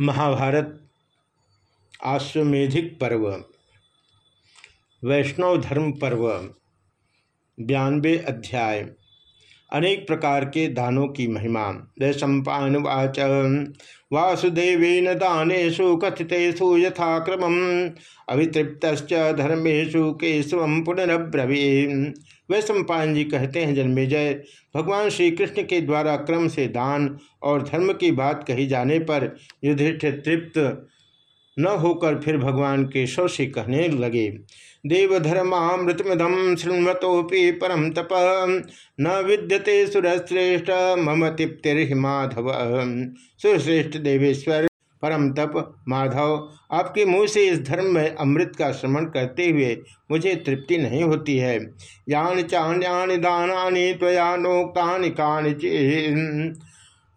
महाभारत आश्वेधिक पर्व वैष्णव धर्म पर्व बयानबे अध्याय। अनेक प्रकार के दानों की महिमा। वैशंपावाच वासुदेवेन दानेशु कथितेषु यथाक्रम अभितृप्त धर्मेशु केशव पुनरब्रवी वैशंपायन जी कहते हैं जन्मेजय भगवान श्री कृष्ण के द्वारा क्रम से दान और धर्म की बात कही जाने पर युधिष्ठिर तृप्त न होकर फिर भगवान केशव से कहने लगे देवधर्मामृतमदम शृण्वतोपि परम तप, न विद्यते सुरश्रेष्ठ, मम तिप्तिर्माधव सुरश्रेष्ठ देवेश्वर परम तप, माधव, आपके मुँह से इस धर्म में अमृत का श्रवण करते हुए मुझे तृप्ति नहीं होती है। यान चाण्यानि दानानि त्वया नोक्तानि कानि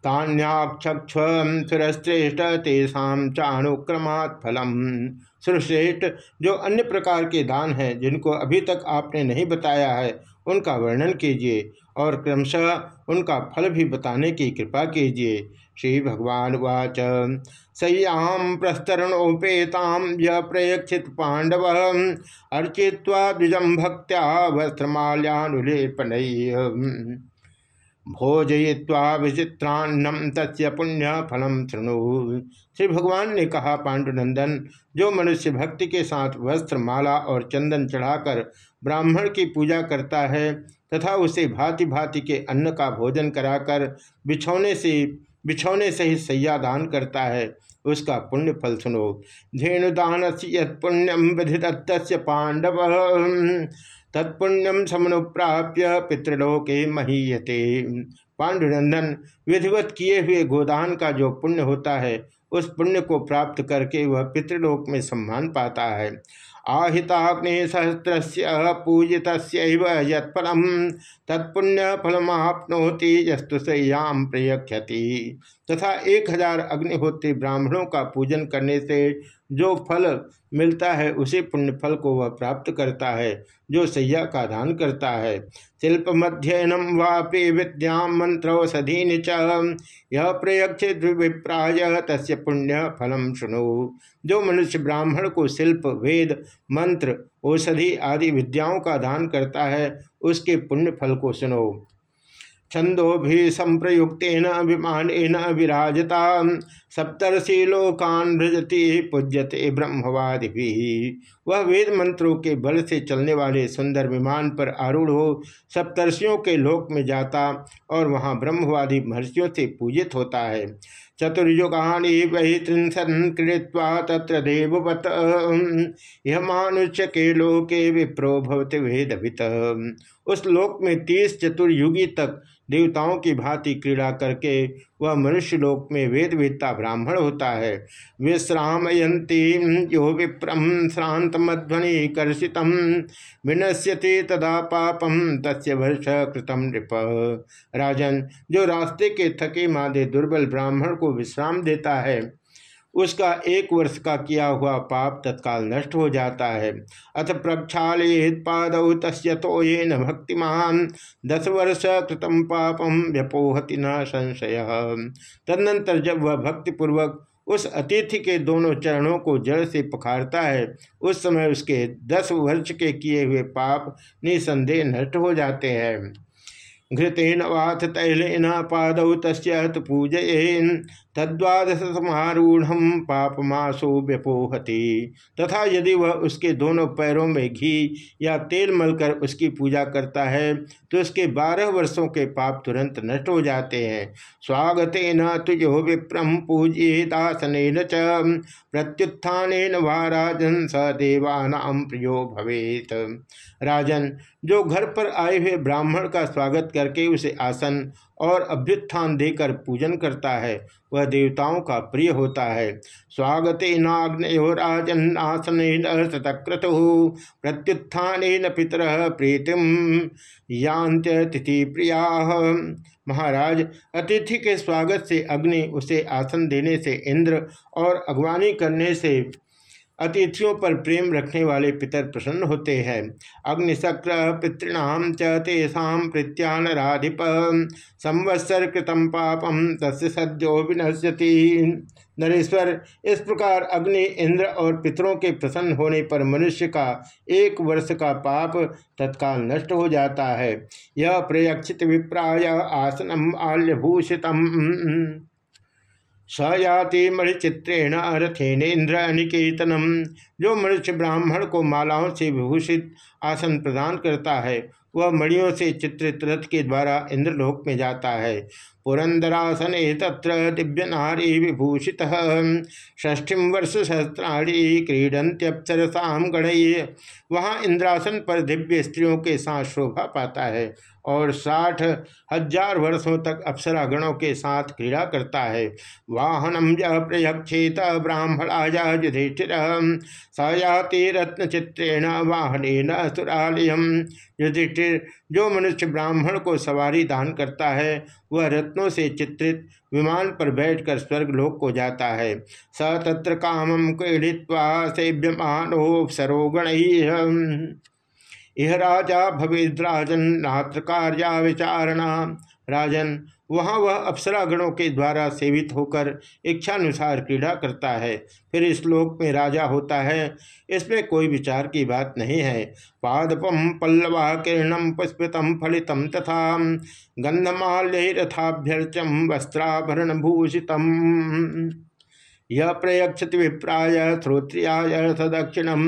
तान्याक्षक्ष सुरश्रेष्ठ तेषा चाणुक्रमात् फलम। सुरश्रेष्ठ जो अन्य प्रकार के दान हैं, जिनको अभी तक आपने नहीं बताया है, उनका वर्णन कीजिए और क्रमशः उनका फल भी बताने की कृपा कीजिए। श्री भगवान वाच सह्याम प्रस्तरणोपेताम य प्रयक्षित पांडव अर्चित्वा द्विजम भक्त्या वस्त्रमाल्यानुलेपन। भोजय्वा विचित्रान्नम तस्य पुण्य फलम शृणु। श्री भगवान ने कहा, पांडुनंदन, जो मनुष्य भक्ति के साथ वस्त्र माला और चंदन चढ़ाकर ब्राह्मण की पूजा करता है, तथा उसे भांति भांति के अन्न का भोजन कराकर बिछौने से बिछौने से ही सैया दान करता है, उसका पुण्य फल सुनो। धेनुदान से पुण्यम विधिदत्त पांडव। तत्पुण्यम समनुप्राप्य पितृलोके महीयते। पांडुनंदन विधिवत किए हुए गोदान का जो पुण्य होता है, उस पुण्य को प्राप्त करके वह पितृलोक में सम्मान पाता है। आहिताग्नि सहस्त्र पूजित यत्फलम, तत्पुण्य फलमाप्नोति यस्तु सयाम प्रयक्षति तथा एक हज़ार अग्निहोत्री ब्राह्मणों का पूजन करने से जो फल मिलता है, उसी पुण्य फल को वह प्राप्त करता है, जो सैया का दान करता है। शिल्प मध्ययनम वापि विद्या मंत्रौषधीन च। यह प्रयक्षित विप्राय, तस्य पुण्य फलम सुनो जो मनुष्य ब्राह्मण को शिल्प, वेद, मंत्र, औषधि आदि विद्याओं का दान करता है, उसके पुण्य फल को सुनो। छंदोभि संप्रयुक्न अभिमान विराजता सप्तर्षि लोकान भ्रजति पूज्यते ब्रह्मवादि भी वह वेद मंत्रों के बल से चलने वाले सुंदर विमान पर आरूढ़ हो सप्तर्षियों के लोक में जाता और वहाँ ब्रह्मवादी महर्षियों से पूजित होता है। चतुर्युगानी वही त्रिंसन कृत्वा तत्र देववत यह मानुष्य के लोके विप्रो भवति वेदभित उस लोक में तीस चतुर्युगी तक देवताओं की भांति क्रीड़ा करके वह मनुष्य लोक में वेदवेत्ता ब्राह्मण होता है। विश्रामयंती यो विप्रम श्रांत मध्वनि कर्षित, विनश्यति तदा पापम तस् वर्ष कृतम नृप। राजन, जो रास्ते के थके मादे दुर्बल ब्राह्मण को विश्राम देता है उसका एक वर्ष का किया हुआ पाप तत्काल नष्ट हो जाता है। अथ प्रक्षालित पाद तस् तो ये न भक्तिमान। दस वर्ष कृतम पापम व्यपोहति न संशय। तदनंतर जब वह भक्तिपूर्वक उस अतिथि के दोनों चरणों को जड़ से पखारता है, उस समय उसके दस वर्ष के किए हुए पाप निसंदेह नष्ट हो जाते हैं। घृतेन वाथ तैलेन पाद तस्त पूजयेन। तद्वादश समारूढ़ पापमासो व्यपोहति। तथा यदि वह उसके दोनों पैरों में घी या तेल मलकर उसकी पूजा करता है तो उसके बारह वर्षों के पाप तुरंत नष्ट हो जाते हैं। स्वागत न तुझो विप्रम पूजितासन च। प्रत्युत्थान वा राजन स देवानाम प्रियो भवेत। राजन, जो घर पर आए हुए ब्राह्मण का स्वागत करके उसे आसन और अभ्युत्थान देकर पूजन करता है, वह देवताओं का प्रिय होता है। स्वागते नाग्नो राजन आसन शतक्रतु प्रत्युत्थान पितर प्रीतिम यांत्य तिथि प्रिया। महाराज, अतिथि के स्वागत से अग्नि उसे आसन देने से इंद्र और अगवानी करने से अतिथियों पर प्रेम रखने वाले पितर प्रसन्न होते हैं। अग्निशक्र पितृणाम च तेषा संवत्सर कृतम पापम तस् सद्यो विनश्यति। नरेश्वर, इस प्रकार अग्नि, इंद्र और पितरों के प्रसन्न होने पर मनुष्य का एक वर्ष का पाप तत्काल नष्ट हो जाता है। यह प्रयक्षित विप्राय आसनम आल्यभूषितम। सयाति मणिचित्रेण रथेनेन्द्र अनिकेतनम, जो मनुष्य ब्राह्मण को मालाओं से विभूषित आसन प्रदान करता है, वह मणियों से चित्रित रथ के द्वारा इंद्रलोक में जाता है। पुरंदरासन तत्र दिव्य नारी विभूषित षष्ठीम वर्ष सहस्त्राणी क्रीडंत्यप्सरसा गण। वहाँ इंद्रासन पर दिव्य स्त्रियों के साथ शोभा पाता है और साठ हज़ार वर्षों तक अप्सरा गणों के साथ क्रीड़ा करता है। वाहनम प्रयक्षेत ब्राह्मणाय युधिष्ठिर। सयाति रत्न चित्रेण वाहन सुरालयम युधिष्ठिर, जो मनुष्य ब्राह्मण को सवारी दान करता है, वह रत्नों से चित्रित विमान पर बैठकर स्वर्गलोक को जाता है। स तत्र कामम क्रीड़ित्वा सरोगण। इह राजा भवेद्राजन नात्र कार्या विचारणा राजन वहाँ वह अप्सरा गणों के द्वारा सेवित होकर इच्छानुसार क्रीड़ा करता है। फिर इस लोक में राजा होता है। इसमें कोई विचार की बात नहीं है। पादपम पल्लवा किरणम पुष्पितम फलितम तथा गंधमाल्य रथाभ्यर्चम वस्त्राभरण भूषितम यह प्रयक्षति विप्राय श्रोत्रियाय सदक्षिणम।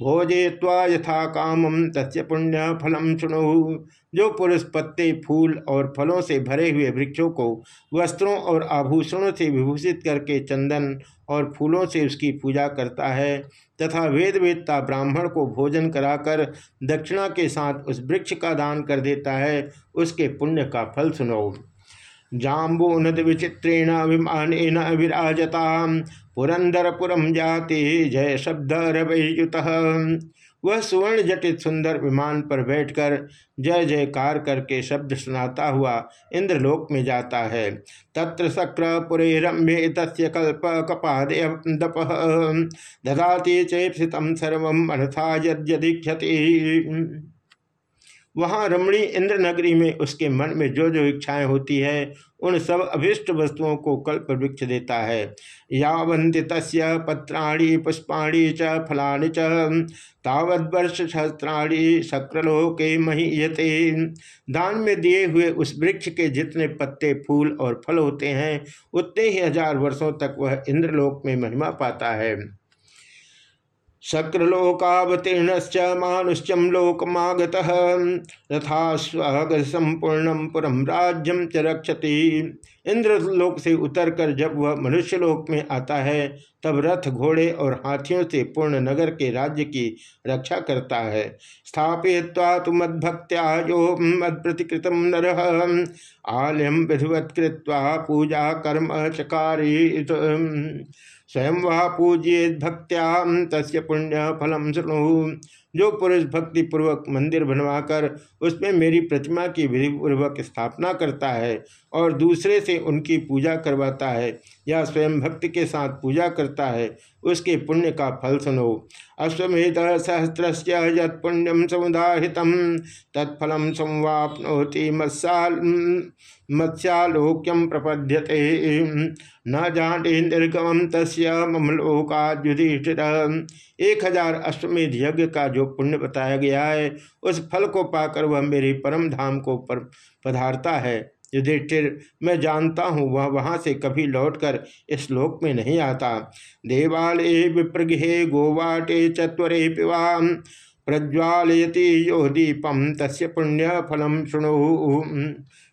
भोजे यथा कामम तस्य पुण्य फलम सुनो जो पुरुष पत्ते, फूल और फलों से भरे हुए वृक्षों को वस्त्रों और आभूषणों से विभूषित करके चंदन और फूलों से उसकी पूजा करता है, तथा वेद वेदता ब्राह्मण को भोजन कराकर दक्षिणा के साथ उस वृक्ष का दान कर देता है, उसके पुण्य का फल सुनो। जाम्बूनद विचित्रेण अभिमान विराजता पुरंदरपुरम जाति, जय शब्द रवयुत वह सुवर्ण जटित सुंदर विमान पर बैठकर जय जयकार करके शब्द सुनाता हुआ इंद्रलोक में जाता है। तत्र शक्र पुरे रम्य तस्य कल्प कपाद दप ददाति चेप्सित सर्व मनथा यदीक्षति वहाँ रमणी इंद्र नगरी में उसके मन में जो जो इच्छाएँ होती है, उन सब अभिष्ट वस्तुओं को कल्प वृक्ष देता है। यावंति तस् पत्राणी, पुष्पाणी च फलानि च। तावद्वर्ष सहस्त्राणी शक्रलोके महीयते। दान में दिए हुए उस वृक्ष के जितने पत्ते, फूल और फल होते हैं, उतने ही हज़ार वर्षों तक वह इंद्रलोक में महिमा पाता है। शक्रलोकावतीर्ण मानुष्यम लोकमागत। रथास्वाग पुरम राज्यम च रक्षति। इंद्रलोक से उतरकर जब वह मनुष्यलोक में आता है, तब रथ घोड़े और हाथियों से पूर्ण नगर के राज्य की रक्षा करता है। स्थापय्वा तो मद्भक्त्या यो मद प्रतिकृतम नर। आलयम विधिवत कृत्वा पूजा कर्म चकारी स्वयं वह पूजिए भक्त्या तस् पुण्य फलम सुनु जो पुरुष भक्ति पूर्वक मंदिर बनवाकर उसमें मेरी प्रतिमा की विधि पूर्वक स्थापना करता है और दूसरे से उनकी पूजा करवाता है, या स्वयं भक्ति के साथ पूजा करता है उसके पुण्य का फल सुनो। अश्वेध सहस्र यद पुण्यम समुदाहित तत्फल संवापनोति मत्साल मत्स्यालोक्यम प्रपद्यते। न जाने निर्गम तस्य ममलोकायुधिष्ठिर एक हज़ार अश्वमेध यज्ञ का जो पुण्य बताया गया है, उस फल को पाकर वह मेरे परम धाम को पर पधारता है। युधिष्ठिर, मैं जानता हूँ वह वहाँ से कभी लौटकर इस लोक में नहीं आता। देवालय विप्रगृहे गोवाटे चत्वरे पिवा। प्रज्वालयति यो दीपम तस् पुण्य फलम शुणु।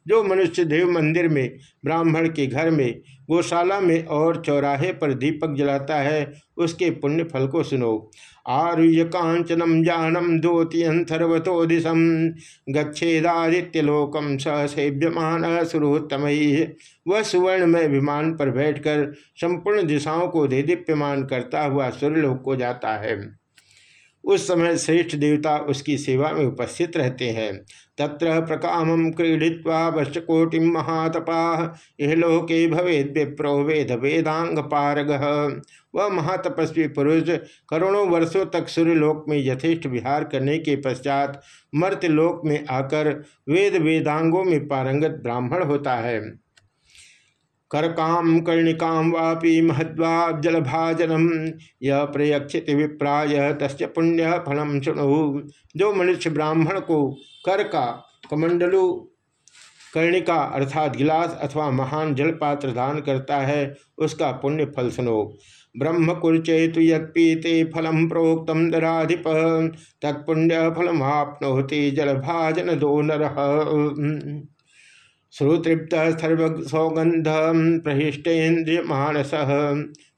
जो मनुष्य देव मंदिर में, ब्राह्मण के घर में, गौशाला में और चौराहे पर दीपक जलाता है, उसके पुण्य फल को सुनो। आरुह्य कांचनम जानम दोतियंथर्वतो दिशम गच्छेदादित्यलोकम सेव्यमान सुरोत्तम। वह सुवर्ण में विमान पर बैठकर संपूर्ण दिशाओं को दे दीप्यमान करता हुआ सूर्यलोक को जाता है। उस समय श्रेष्ठ देवता उसकी सेवा में उपस्थित रहते हैं। तत्र प्रकामम क्रीडित्वा वश्यकोटि महातपा यह लोके भवेद विप्रो वेद वेदांग पारग। वह महातपस्वी पुरुष करोड़ों वर्षों तक सूर्यलोक में यथेष्ट विहार करने के पश्चात मर्त्यलोक में आकर वेद वेदांगों में पारंगत ब्राह्मण होता है। कर्काम कर्णिकाम वापी महद्वा जलभाजनम यह प्रयक्षित विप्राय तस् पुण्य फलम शुणु। जो मनुष्य ब्राह्मण को कर का कमंडलु कर्णिका अर्थात गिलास अथवा महान जलपात्र दान करता है, उसका पुण्य फल सुनो ब्रह्म कुर्चेतु यीते फलम प्रोक्तम दराधिप तत्पुण्य फलमाप्नोति जलभाजन दो नर। श्रुतृप्त सर्व सौगंध प्रहिष्टेन्द्रिय मानस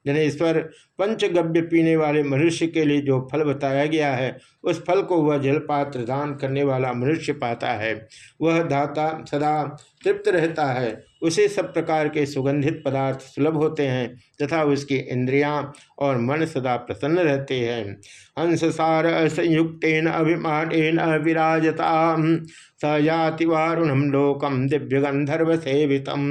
जनेश्वर पंचगव्य पीने वाले मनुष्य के लिए जो फल बताया गया है, उस फल को वह जलपात्र दान करने वाला मनुष्य पाता है। वह दाता सदा तृप्त रहता है। उसे सब प्रकार के सुगंधित पदार्थ सुलभ होते हैं तथा उसकी इंद्रियाँ और मन सदा प्रसन्न रहते हैं। हंस सार संयुक्त अभिमान विराजता सयाति वारुणम लोकम दिव्य गंधर्व सेवितम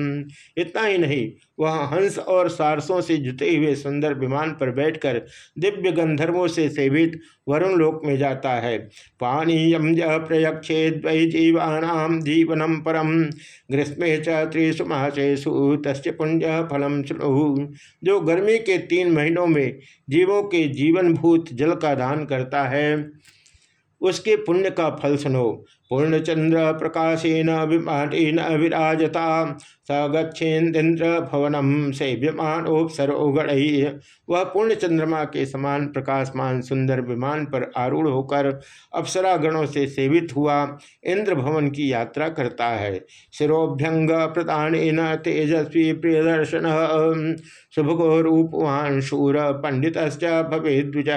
इतना ही नहीं, वह हंस और सारसों से जुटे हुए सुंदर विमान पर बैठकर दिव्य गंधर्वों से सेवित वरुण लोक में जाता है। पानीयम प्रयक्षे दि जीवानाम जीवनम परम ग्रीष्मे चीसु महाशेषु तस् पुण्य फलम सुनु जो गर्मी के तीन महीनों में जीवों के जीवनभूत जल का दान करता है उसके पुण्य का फल सुनो। पूर्णचंद्र प्रकाशेन विमाटेन विराजता स गच्छेन्द्र भवनम से विमान सेव्यमानोपसरोगण वह पूर्ण चंद्रमा के समान प्रकाशमान सुंदर विमान पर आरूढ़ होकर अप्सरा गणों से सेवित हुआ। इंद्र भवन की यात्रा करता है। शिरोभ्यंग प्रदान तेजस्वी प्रियदर्शन। शुभगो रूपवान शूर पंडित भवे द्विज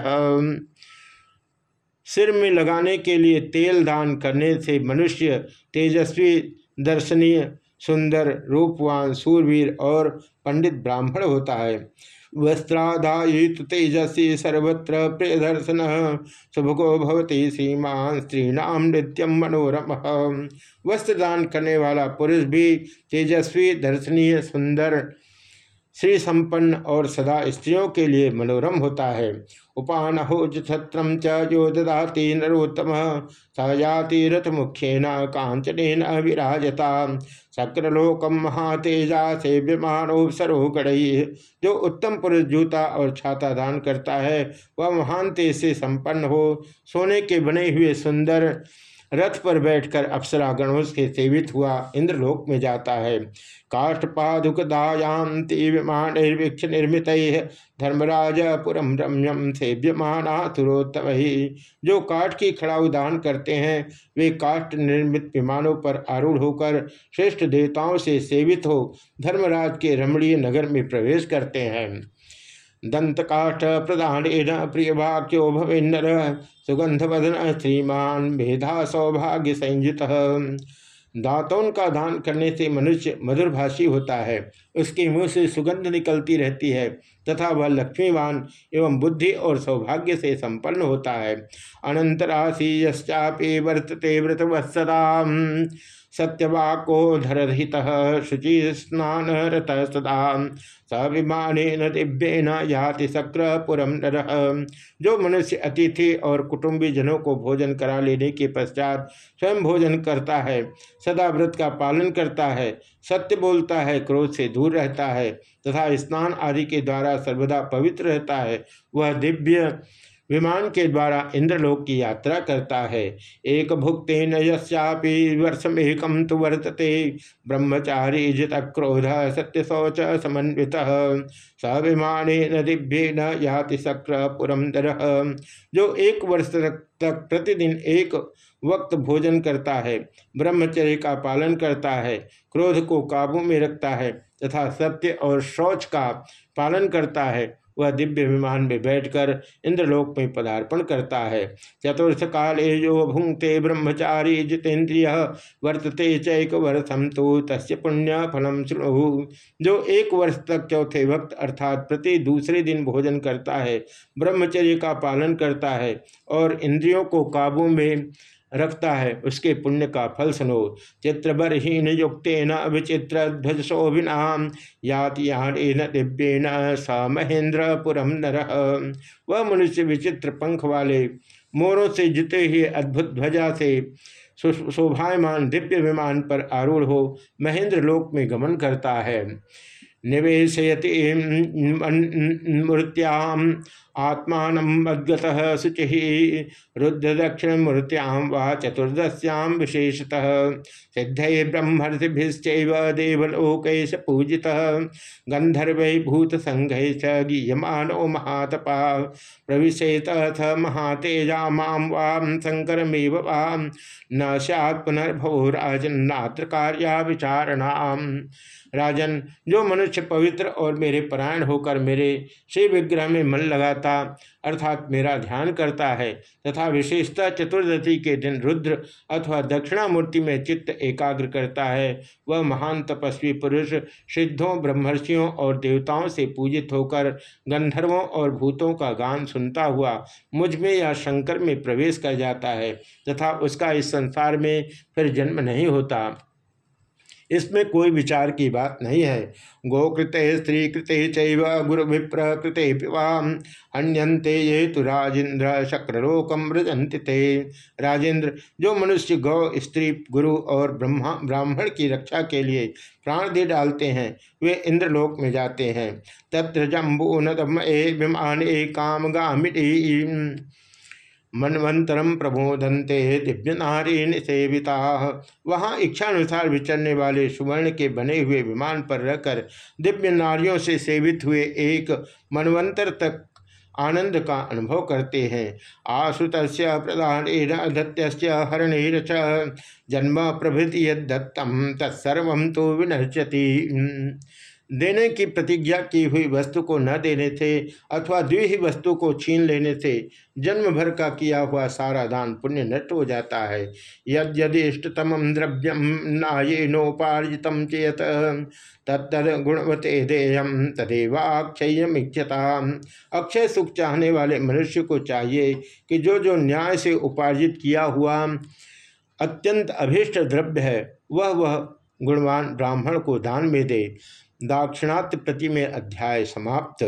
सिर में लगाने के लिए तेल दान करने से मनुष्य तेजस्वी, दर्शनीय, सुंदर, रूपवान, सूरवीर और पंडित ब्राह्मण होता है। वस्त्रादायुत तेजस्वी सर्वत्र प्रिय दर्शन शुभगो भवती सीमान स्त्रीणाम नित्यम मनोरम। वस्त्र दान करने वाला पुरुष भी तेजस्वी, दर्शनीय, सुंदर श्री संपन्न और सदा स्त्रियों के लिए मनोरम होता है। उपानहो छत्र चो ददाति नरोत्तम। सजाति रथ मुख्यन कांचन विराजता। शक्रलोकम महातेजा से विमानोपसरो गढ़ई जो उत्तम पुरुष जूता और छाता दान करता है, वह महान तेज से संपन्न हो। सोने के बने हुए सुंदर रथ पर बैठकर अप्सरा गणों के सेवित हुआ इंद्रलोक में जाता है। काष्ठपादुकदायांति विमानर्वीक्ष निर्मित धर्मराज पुरम रम्यम सेव्यमानातुरोत्तम। ही जो काठ की खड़ाऊ दान करते हैं, वे काष्ठ निर्मित विमानों पर आरूढ़ होकर श्रेष्ठ देवताओं से सेवित हो धर्मराज के रमणीय नगर में प्रवेश करते हैं। दंत काष्ठ प्रदान प्रिय वाक्यो भवेन्नर। सुगंध वदन श्रीमान भेदा सौभाग्य संयुत दातों का दान करने से मनुष्य मधुरभाषी होता है। उसके मुँह से सुगंध निकलती रहती है तथा वह लक्ष्मीवान एवं बुद्धि और सौभाग्य से संपन्न होता है। अनंतराशि यश्चापे वर्तते व्रतवत्सदा सत्यवाको धरहित शुचि स्नान रत सदा दिव्येन याति शक्रपुरम नर। जो मनुष्य अतिथि और कुटुंबी जनों को भोजन करा लेने के पश्चात स्वयं भोजन करता है, सदा व्रत का पालन करता है, सत्य बोलता है, क्रोध से दूर रहता है, तथा स्नान आदि के द्वारा सर्वदा पवित्र रहता है, वह दिव्य विमान के द्वारा इंद्रलोक की यात्रा करता है। एक भुक्ते यश्चापी वर्षमेकम तो वर्तते। ब्रह्मचारी जित क्रोध सत्य शौच समन्वित। स विमान दिव्य न याति शक्र पुरंदर जो एक वर्ष तक प्रतिदिन एक वक्त भोजन करता है, ब्रह्मचर्य का पालन करता है, क्रोध को काबू में रखता है, तथा सत्य और शौच का पालन करता है। वह दिव्य विमान में बैठकर इंद्रलोक में पदार्पण करता है। चतुर्थ काले जो भूंगते ब्रह्मचारी जितेन्द्रिय वर्तते चैक वर्षम तो तस् पुण्य फलम श्रु जो एक वर्ष तक चौथे वक्त अर्थात प्रति दूसरे दिन भोजन करता है, ब्रह्मचर्य का पालन करता है और इंद्रियों को काबू में रखता है, उसके पुण्य का फल सुनो चित्रबरहीन युक्तेन विचित्र ध्वज शोभिनाम यातियान दिव्येन स महेंद्रपुरम नर। वह मनुष्य विचित्र पंख वाले, मोरों से जिते हुए अद्भुत ध्वजा से शोभायमान दिव्य विमान पर आरूढ़ हो महेंद्र लोक में गमन करता है। निवेशयति मूर्त्याम आत्मान मद्गत शुचि। रुद्र दक्षिण मूर्त्याम व चतुर्दश्याम विशेषतः। सिद्ध ब्रह्मर्षिभिश्च देवलोक पूजिता। गंधर्व भूत संघ गीयमानो महातपा। प्रविशेत महातेजा माम वाम शंकरमेव न सैत् पुनर्भो राजन्नात्र कार्या राजन, जो मनुष्य पवित्र और मेरे परायण होकर मेरे शिव विग्रह में मन लगाता अर्थात मेरा ध्यान करता है, तथा विशेषता चतुर्दशी के दिन रुद्र अथवा दक्षिणामूर्ति में चित्त एकाग्र करता है। वह महान तपस्वी पुरुष सिद्धों, ब्रह्मर्षियों और देवताओं से पूजित होकर गंधर्वों और भूतों का गान सुनता हुआ मुझमें या शंकर में प्रवेश कर जाता है, तथा उसका इस संसार में फिर जन्म नहीं होता। इसमें कोई विचार की बात नहीं है। गोकृत स्त्रीकृत चैव गुरु विप्रकृत पिवाम। अन्यंते ये तो राजेंद्र शक्रलोकम रजंत थे राजेंद्र जो मनुष्य गौ, स्त्री, गुरु और ब्रह्मा, ब्राह्मण की रक्षा के लिए प्राण दे डालते हैं, वे इंद्रलोक में जाते हैं। तत्र जम्बू नदम ए विमान ए काम गामिटी मनवंतरम प्रबोधनते दिव्य नारी सेविता। वहाँ इच्छानुसार विचरने वाले सुवर्ण के बने हुए विमान पर रहकर दिव्य नारियों से सेवित हुए एक मनवंतर तक आनंद का अनुभव करते हैं। आश्रुत प्रधान दत्त्य हरण जन्म प्रभृति यदत्तम तत्सर्व तो विनश्यति। देने की प्रतिज्ञा की हुई वस्तु को न देने से अथवा द्विही वस्तु को छीन लेने से जन्म भर का किया हुआ सारा दान पुण्य नष्ट हो जाता है। यदि इष्टतम द्रव्यम नाये नोपार्जित चेत तत्द गुणवते देयम तदेवाक्षयम इच्छता अक्षय सुख चाहने वाले मनुष्य को चाहिए कि जो जो न्याय से उपार्जित किया हुआ अत्यंत अभीष्ट द्रव्य है, वह वह गुणवान ब्राह्मण को दान में दे। दाक्षिणात्य प्रति में अध्याय समाप्त।